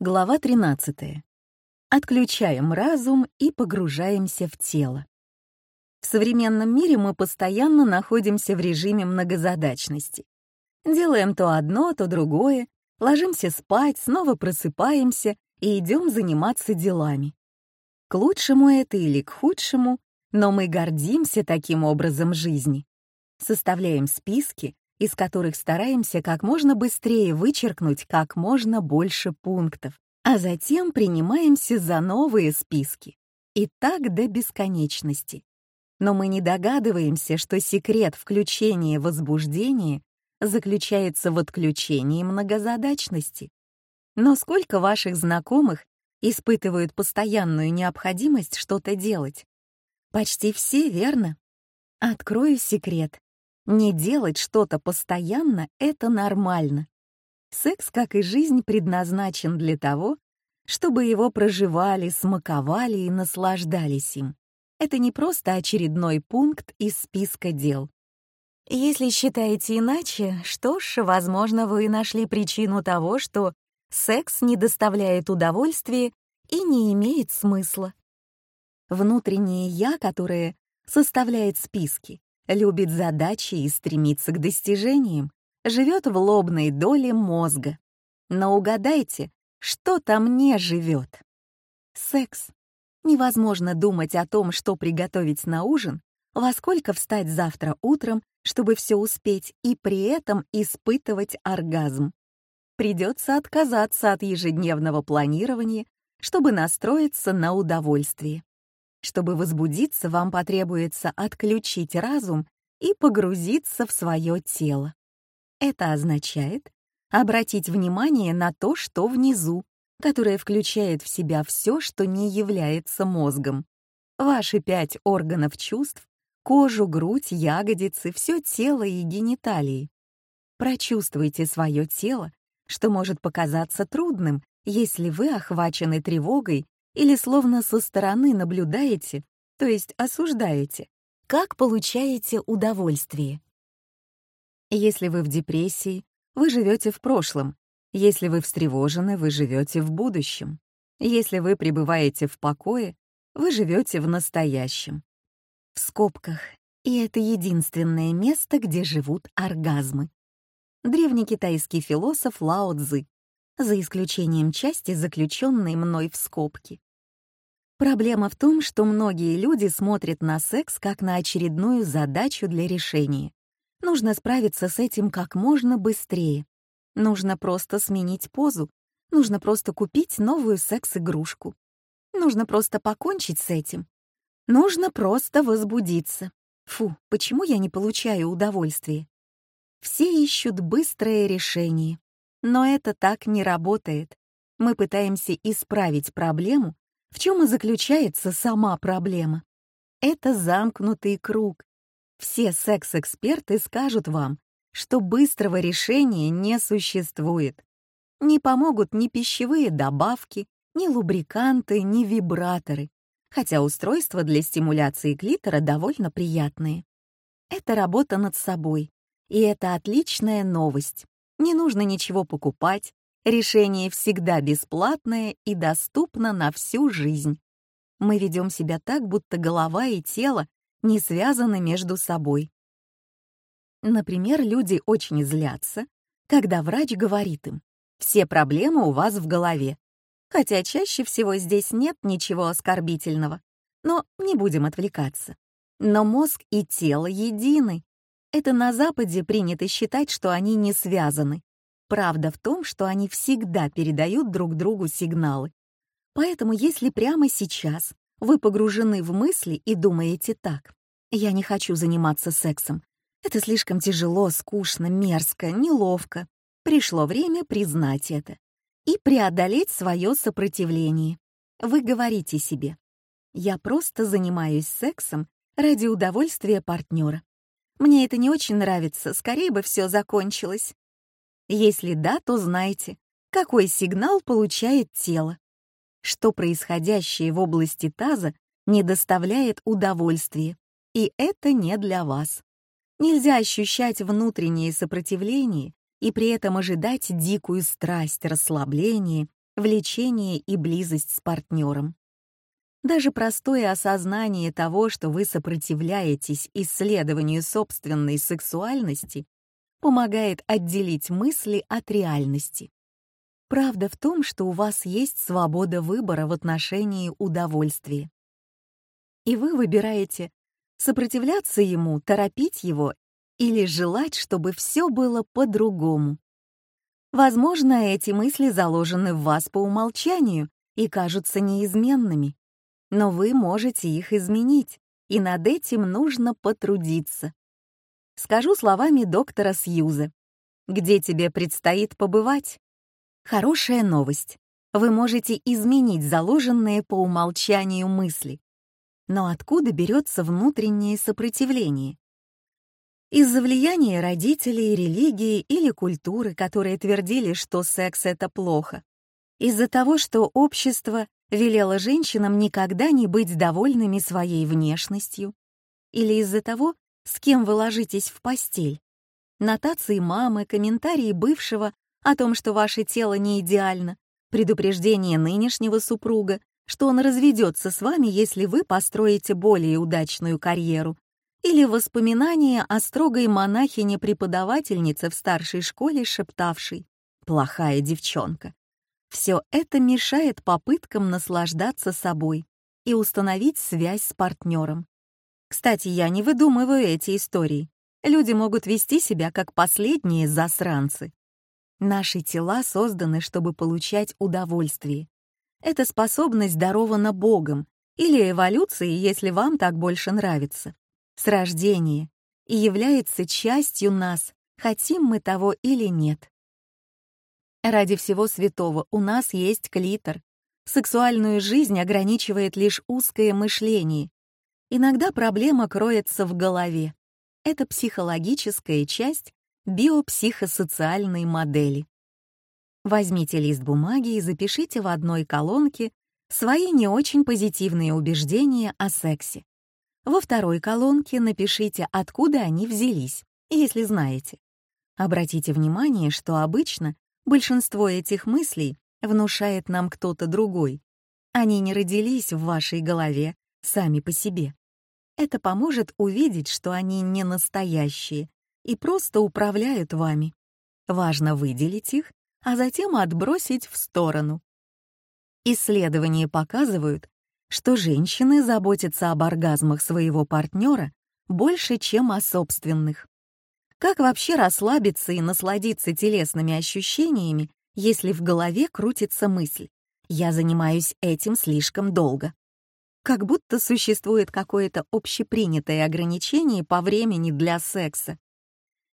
Глава 13. Отключаем разум и погружаемся в тело. В современном мире мы постоянно находимся в режиме многозадачности. Делаем то одно, то другое, ложимся спать, снова просыпаемся и идем заниматься делами. К лучшему это или к худшему, но мы гордимся таким образом жизни. Составляем списки, из которых стараемся как можно быстрее вычеркнуть как можно больше пунктов, а затем принимаемся за новые списки. И так до бесконечности. Но мы не догадываемся, что секрет включения возбуждения заключается в отключении многозадачности. Но сколько ваших знакомых испытывают постоянную необходимость что-то делать? Почти все, верно? Открою секрет. Не делать что-то постоянно — это нормально. Секс, как и жизнь, предназначен для того, чтобы его проживали, смаковали и наслаждались им. Это не просто очередной пункт из списка дел. Если считаете иначе, что ж, возможно, вы нашли причину того, что секс не доставляет удовольствия и не имеет смысла. Внутреннее «я», которое составляет списки, любит задачи и стремится к достижениям, живет в лобной доле мозга. Но угадайте, что там не живет? Секс. Невозможно думать о том, что приготовить на ужин, во сколько встать завтра утром, чтобы все успеть и при этом испытывать оргазм. Придется отказаться от ежедневного планирования, чтобы настроиться на удовольствие. Чтобы возбудиться, вам потребуется отключить разум и погрузиться в свое тело. Это означает обратить внимание на то, что внизу, которое включает в себя все, что не является мозгом. Ваши пять органов чувств — кожу, грудь, ягодицы, все тело и гениталии. Прочувствуйте свое тело, что может показаться трудным, если вы охвачены тревогой или словно со стороны наблюдаете, то есть осуждаете, как получаете удовольствие. Если вы в депрессии, вы живете в прошлом. Если вы встревожены, вы живете в будущем. Если вы пребываете в покое, вы живете в настоящем. В скобках. И это единственное место, где живут оргазмы. Древний китайский философ Лао Цзы за исключением части, заключенной мной в скобки. Проблема в том, что многие люди смотрят на секс как на очередную задачу для решения. Нужно справиться с этим как можно быстрее. Нужно просто сменить позу. Нужно просто купить новую секс-игрушку. Нужно просто покончить с этим. Нужно просто возбудиться. Фу, почему я не получаю удовольствия? Все ищут быстрое решение. Но это так не работает. Мы пытаемся исправить проблему, в чем и заключается сама проблема. Это замкнутый круг. Все секс-эксперты скажут вам, что быстрого решения не существует. Не помогут ни пищевые добавки, ни лубриканты, ни вибраторы, хотя устройства для стимуляции клитора довольно приятные. Это работа над собой, и это отличная новость. Не нужно ничего покупать, решение всегда бесплатное и доступно на всю жизнь. Мы ведем себя так, будто голова и тело не связаны между собой. Например, люди очень злятся, когда врач говорит им «все проблемы у вас в голове», хотя чаще всего здесь нет ничего оскорбительного. Но не будем отвлекаться. Но мозг и тело едины, это на Западе принято считать, что они не связаны. Правда в том, что они всегда передают друг другу сигналы. Поэтому если прямо сейчас вы погружены в мысли и думаете так, «Я не хочу заниматься сексом. Это слишком тяжело, скучно, мерзко, неловко», пришло время признать это и преодолеть свое сопротивление. Вы говорите себе, «Я просто занимаюсь сексом ради удовольствия партнера. Мне это не очень нравится, скорее бы все закончилось. Если да, то знайте, какой сигнал получает тело. Что происходящее в области таза не доставляет удовольствия, и это не для вас. Нельзя ощущать внутреннее сопротивление и при этом ожидать дикую страсть, расслабление, влечение и близость с партнером. Даже простое осознание того, что вы сопротивляетесь исследованию собственной сексуальности, помогает отделить мысли от реальности. Правда в том, что у вас есть свобода выбора в отношении удовольствия. И вы выбираете сопротивляться ему, торопить его или желать, чтобы все было по-другому. Возможно, эти мысли заложены в вас по умолчанию и кажутся неизменными но вы можете их изменить, и над этим нужно потрудиться. Скажу словами доктора Сьюза. Где тебе предстоит побывать? Хорошая новость. Вы можете изменить заложенные по умолчанию мысли. Но откуда берется внутреннее сопротивление? Из-за влияния родителей, религии или культуры, которые твердили, что секс — это плохо. Из-за того, что общество велела женщинам никогда не быть довольными своей внешностью или из-за того, с кем вы ложитесь в постель. Нотации мамы, комментарии бывшего о том, что ваше тело не идеально, предупреждение нынешнего супруга, что он разведется с вами, если вы построите более удачную карьеру, или воспоминания о строгой монахине-преподавательнице в старшей школе, шептавшей «плохая девчонка». Все это мешает попыткам наслаждаться собой и установить связь с партнером. Кстати, я не выдумываю эти истории. Люди могут вести себя как последние засранцы. Наши тела созданы, чтобы получать удовольствие. Эта способность дарована Богом или эволюцией, если вам так больше нравится, с рождения и является частью нас, хотим мы того или нет. Ради всего святого, у нас есть клитор. Сексуальную жизнь ограничивает лишь узкое мышление. Иногда проблема кроется в голове. Это психологическая часть биопсихосоциальной модели. Возьмите лист бумаги и запишите в одной колонке свои не очень позитивные убеждения о сексе. Во второй колонке напишите, откуда они взялись, если знаете. Обратите внимание, что обычно Большинство этих мыслей внушает нам кто-то другой. Они не родились в вашей голове сами по себе. Это поможет увидеть, что они не настоящие и просто управляют вами. Важно выделить их, а затем отбросить в сторону. Исследования показывают, что женщины заботятся об оргазмах своего партнера больше, чем о собственных. Как вообще расслабиться и насладиться телесными ощущениями, если в голове крутится мысль «я занимаюсь этим слишком долго»? Как будто существует какое-то общепринятое ограничение по времени для секса.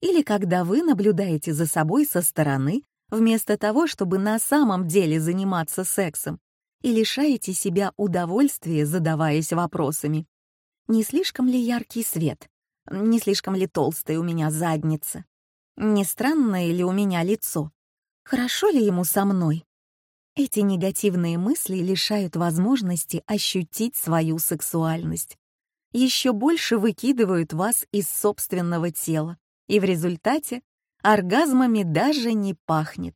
Или когда вы наблюдаете за собой со стороны, вместо того, чтобы на самом деле заниматься сексом, и лишаете себя удовольствия, задаваясь вопросами. Не слишком ли яркий свет? Не слишком ли толстая у меня задница? Не странное ли у меня лицо? Хорошо ли ему со мной? Эти негативные мысли лишают возможности ощутить свою сексуальность. Еще больше выкидывают вас из собственного тела, и в результате оргазмами даже не пахнет.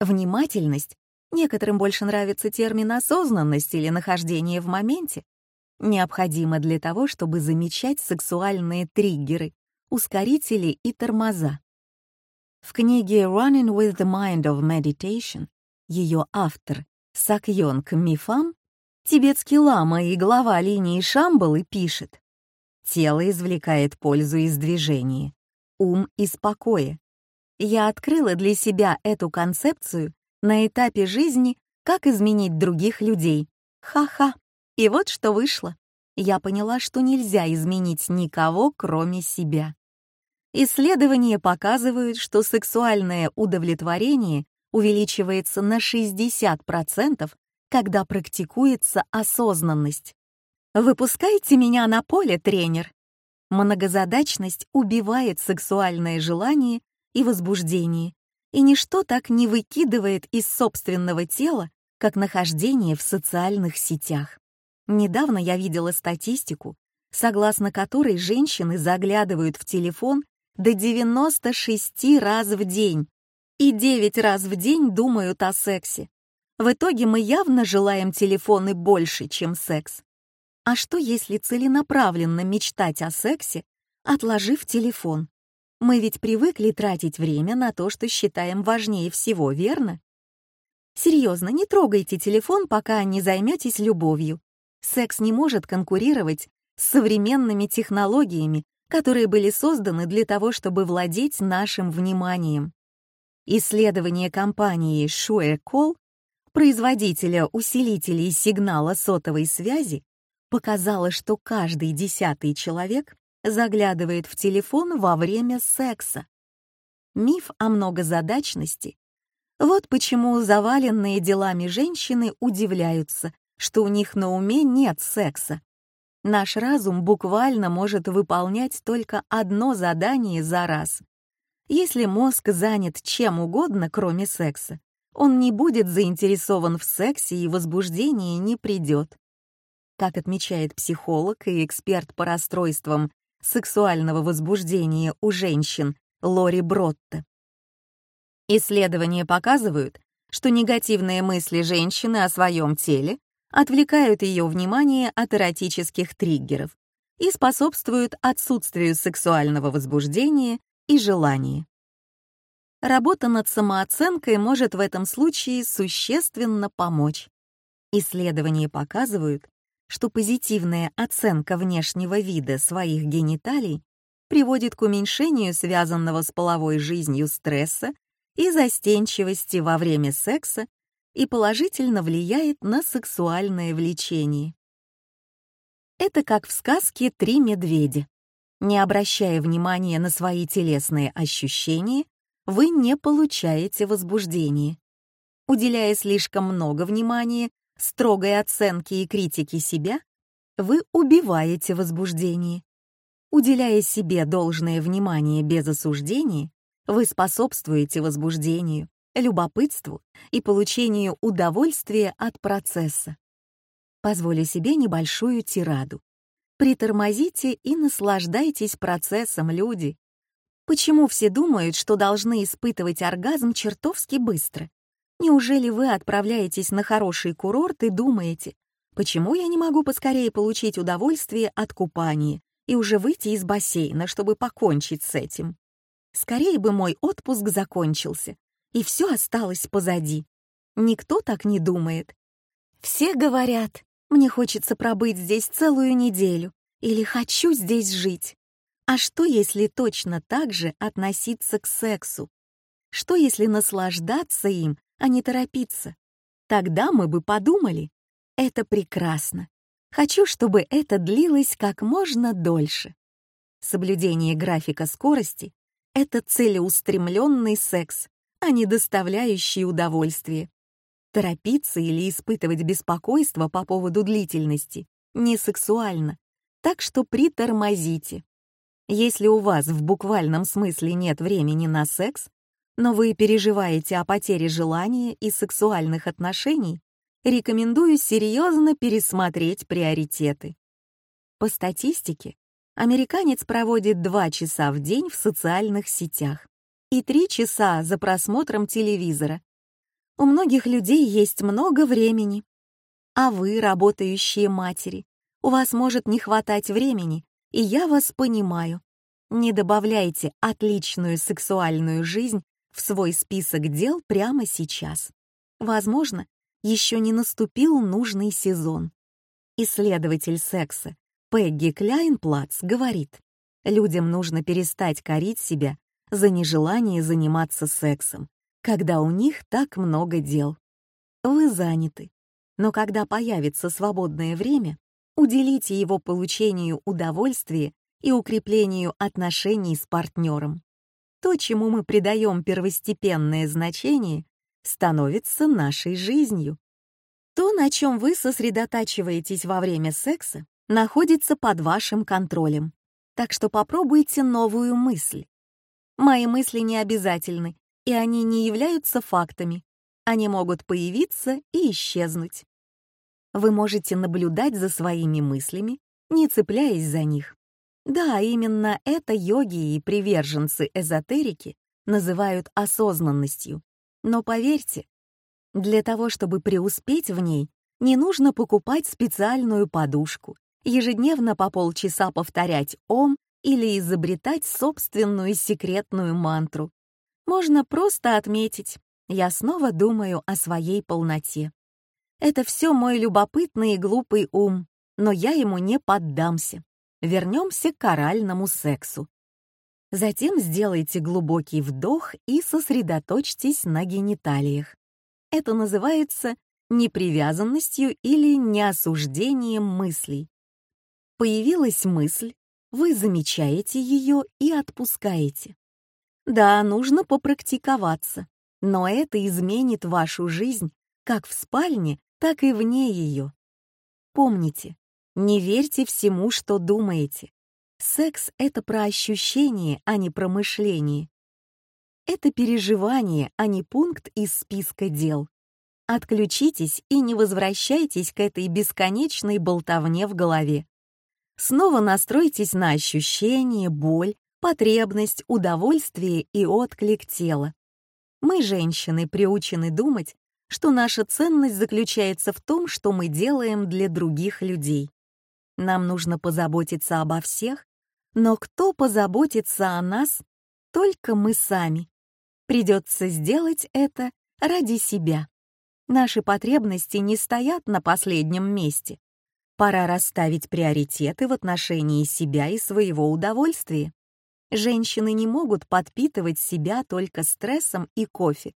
Внимательность, некоторым больше нравится термин осознанность или нахождение в моменте, необходимо для того, чтобы замечать сексуальные триггеры, ускорители и тормоза. В книге «Running with the Mind of Meditation» ее автор Сакьонг Мифам, тибетский лама и глава линии Шамбалы, пишет «Тело извлекает пользу из движения, ум — из покоя. Я открыла для себя эту концепцию на этапе жизни «Как изменить других людей». Ха-ха. И вот что вышло. Я поняла, что нельзя изменить никого, кроме себя. Исследования показывают, что сексуальное удовлетворение увеличивается на 60%, когда практикуется осознанность. «Выпускайте меня на поле, тренер!» Многозадачность убивает сексуальное желание и возбуждение, и ничто так не выкидывает из собственного тела, как нахождение в социальных сетях. Недавно я видела статистику, согласно которой женщины заглядывают в телефон до 96 раз в день и 9 раз в день думают о сексе. В итоге мы явно желаем телефоны больше, чем секс. А что если целенаправленно мечтать о сексе, отложив телефон? Мы ведь привыкли тратить время на то, что считаем важнее всего, верно? Серьезно, не трогайте телефон, пока не займетесь любовью секс не может конкурировать с современными технологиями, которые были созданы для того, чтобы владеть нашим вниманием. Исследование компании Шуэкол, производителя усилителей сигнала сотовой связи, показало, что каждый десятый человек заглядывает в телефон во время секса. Миф о многозадачности. Вот почему заваленные делами женщины удивляются, что у них на уме нет секса. Наш разум буквально может выполнять только одно задание за раз. Если мозг занят чем угодно, кроме секса, он не будет заинтересован в сексе и возбуждение не придет. Как отмечает психолог и эксперт по расстройствам сексуального возбуждения у женщин Лори Бротте. Исследования показывают, что негативные мысли женщины о своем теле отвлекают ее внимание от эротических триггеров и способствуют отсутствию сексуального возбуждения и желания. Работа над самооценкой может в этом случае существенно помочь. Исследования показывают, что позитивная оценка внешнего вида своих гениталий приводит к уменьшению связанного с половой жизнью стресса и застенчивости во время секса и положительно влияет на сексуальное влечение. Это как в сказке «Три медведя». Не обращая внимания на свои телесные ощущения, вы не получаете возбуждения. Уделяя слишком много внимания строгой оценке и критике себя, вы убиваете возбуждение. Уделяя себе должное внимание без осуждения, вы способствуете возбуждению любопытству и получению удовольствия от процесса. Позволю себе небольшую тираду. Притормозите и наслаждайтесь процессом, люди. Почему все думают, что должны испытывать оргазм чертовски быстро? Неужели вы отправляетесь на хороший курорт и думаете, почему я не могу поскорее получить удовольствие от купания и уже выйти из бассейна, чтобы покончить с этим? Скорее бы мой отпуск закончился, и все осталось позади. Никто так не думает. Все говорят, мне хочется пробыть здесь целую неделю или хочу здесь жить. А что, если точно так же относиться к сексу? Что, если наслаждаться им, а не торопиться? Тогда мы бы подумали. Это прекрасно. Хочу, чтобы это длилось как можно дольше. Соблюдение графика скорости — это целеустремленный секс, а не доставляющие удовольствие. Торопиться или испытывать беспокойство по поводу длительности не сексуально, так что притормозите. Если у вас в буквальном смысле нет времени на секс, но вы переживаете о потере желания и сексуальных отношений, рекомендую серьезно пересмотреть приоритеты. По статистике, американец проводит 2 часа в день в социальных сетях и три часа за просмотром телевизора. У многих людей есть много времени. А вы, работающие матери, у вас может не хватать времени, и я вас понимаю. Не добавляйте отличную сексуальную жизнь в свой список дел прямо сейчас. Возможно, еще не наступил нужный сезон. Исследователь секса Пегги Кляйнплац говорит, людям нужно перестать корить себя за нежелание заниматься сексом, когда у них так много дел. Вы заняты, но когда появится свободное время, уделите его получению удовольствия и укреплению отношений с партнером. То, чему мы придаем первостепенное значение, становится нашей жизнью. То, на чем вы сосредотачиваетесь во время секса, находится под вашим контролем. Так что попробуйте новую мысль. Мои мысли не обязательны, и они не являются фактами. Они могут появиться и исчезнуть. Вы можете наблюдать за своими мыслями, не цепляясь за них. Да, именно это йоги и приверженцы эзотерики называют осознанностью. Но поверьте, для того, чтобы преуспеть в ней, не нужно покупать специальную подушку, ежедневно по полчаса повторять «Ом» или изобретать собственную секретную мантру. Можно просто отметить «Я снова думаю о своей полноте». Это все мой любопытный и глупый ум, но я ему не поддамся. Вернемся к оральному сексу. Затем сделайте глубокий вдох и сосредоточьтесь на гениталиях. Это называется непривязанностью или неосуждением мыслей. Появилась мысль, вы замечаете ее и отпускаете. Да, нужно попрактиковаться, но это изменит вашу жизнь как в спальне, так и вне ее. Помните, не верьте всему, что думаете. Секс — это про ощущение, а не про мышление. Это переживание, а не пункт из списка дел. Отключитесь и не возвращайтесь к этой бесконечной болтовне в голове. Снова настройтесь на ощущение, боль, потребность, удовольствие и отклик тела. Мы, женщины, приучены думать, что наша ценность заключается в том, что мы делаем для других людей. Нам нужно позаботиться обо всех, но кто позаботится о нас, только мы сами. Придется сделать это ради себя. Наши потребности не стоят на последнем месте. Пора расставить приоритеты в отношении себя и своего удовольствия. Женщины не могут подпитывать себя только стрессом и кофе.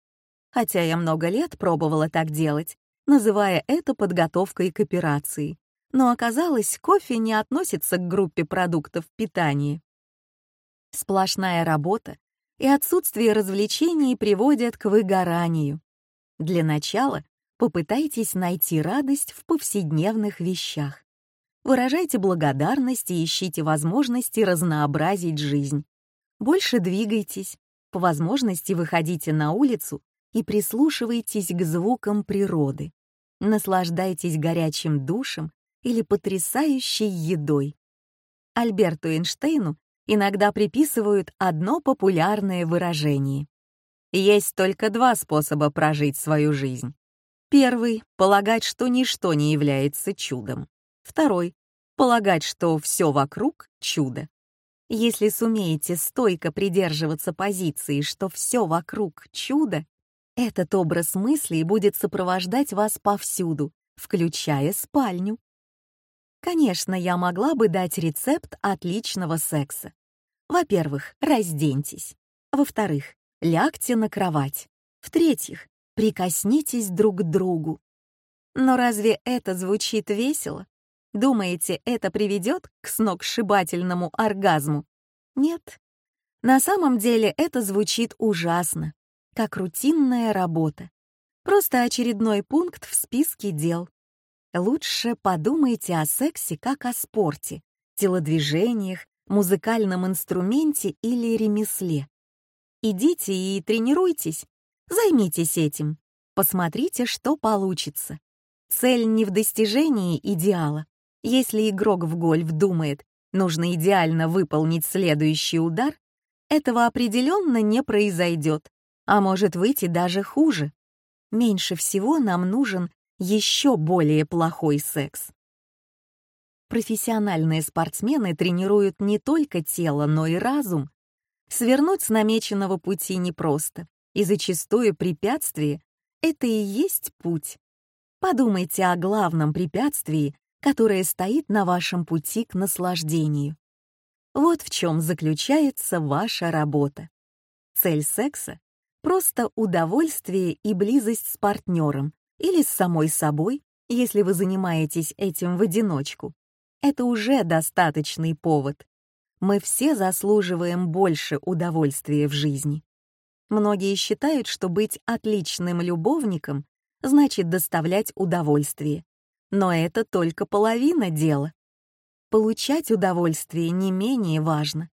Хотя я много лет пробовала так делать, называя это подготовкой к операции. Но оказалось, кофе не относится к группе продуктов питания. Сплошная работа и отсутствие развлечений приводят к выгоранию. Для начала Попытайтесь найти радость в повседневных вещах. Выражайте благодарность и ищите возможности разнообразить жизнь. Больше двигайтесь, по возможности выходите на улицу и прислушивайтесь к звукам природы. Наслаждайтесь горячим душем или потрясающей едой. Альберту Эйнштейну иногда приписывают одно популярное выражение. Есть только два способа прожить свою жизнь Первый — полагать, что ничто не является чудом. Второй — полагать, что все вокруг — чудо. Если сумеете стойко придерживаться позиции, что все вокруг — чудо, этот образ мыслей будет сопровождать вас повсюду, включая спальню. Конечно, я могла бы дать рецепт отличного секса. Во-первых, разденьтесь. Во-вторых, лягте на кровать. В-третьих, Прикоснитесь друг к другу. Но разве это звучит весело? Думаете, это приведет к сногсшибательному оргазму? Нет. На самом деле это звучит ужасно, как рутинная работа. Просто очередной пункт в списке дел. Лучше подумайте о сексе как о спорте, телодвижениях, музыкальном инструменте или ремесле. Идите и тренируйтесь, Займитесь этим. Посмотрите, что получится. Цель не в достижении идеала. Если игрок в гольф думает, нужно идеально выполнить следующий удар, этого определенно не произойдет, а может выйти даже хуже. Меньше всего нам нужен еще более плохой секс. Профессиональные спортсмены тренируют не только тело, но и разум. Свернуть с намеченного пути непросто. И зачастую препятствие — это и есть путь. Подумайте о главном препятствии, которое стоит на вашем пути к наслаждению. Вот в чем заключается ваша работа. Цель секса — просто удовольствие и близость с партнером или с самой собой, если вы занимаетесь этим в одиночку. Это уже достаточный повод. Мы все заслуживаем больше удовольствия в жизни. Многие считают, что быть отличным любовником значит доставлять удовольствие. Но это только половина дела. Получать удовольствие не менее важно.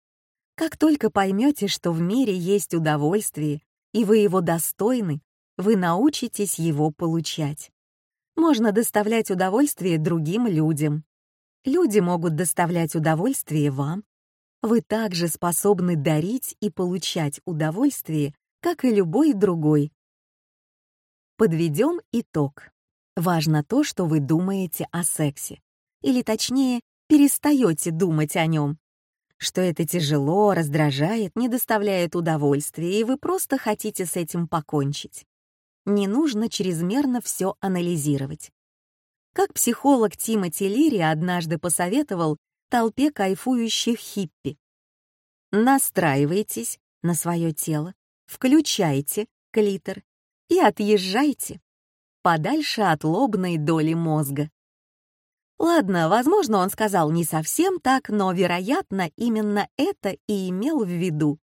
Как только поймете, что в мире есть удовольствие, и вы его достойны, вы научитесь его получать. Можно доставлять удовольствие другим людям. Люди могут доставлять удовольствие вам, вы также способны дарить и получать удовольствие, как и любой другой. Подведем итог. Важно то, что вы думаете о сексе. Или точнее, перестаете думать о нем. Что это тяжело, раздражает, не доставляет удовольствия, и вы просто хотите с этим покончить. Не нужно чрезмерно все анализировать. Как психолог Тимоти Лири однажды посоветовал толпе кайфующих хиппи. Настраивайтесь на свое тело, включайте клитор и отъезжайте подальше от лобной доли мозга. Ладно, возможно, он сказал не совсем так, но, вероятно, именно это и имел в виду.